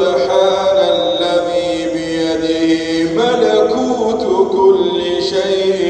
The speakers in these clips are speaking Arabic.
سبحان الذي بيده ملكوت كل شيء.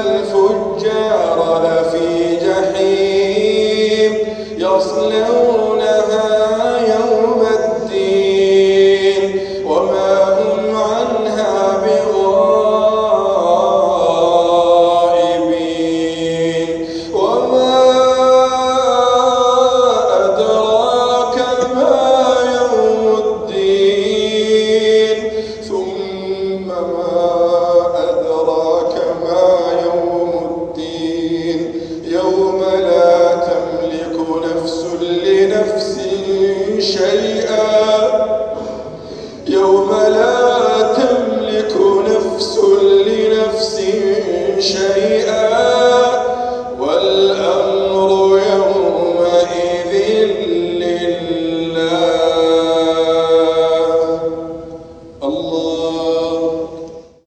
الفجار لفي جحيم يصلون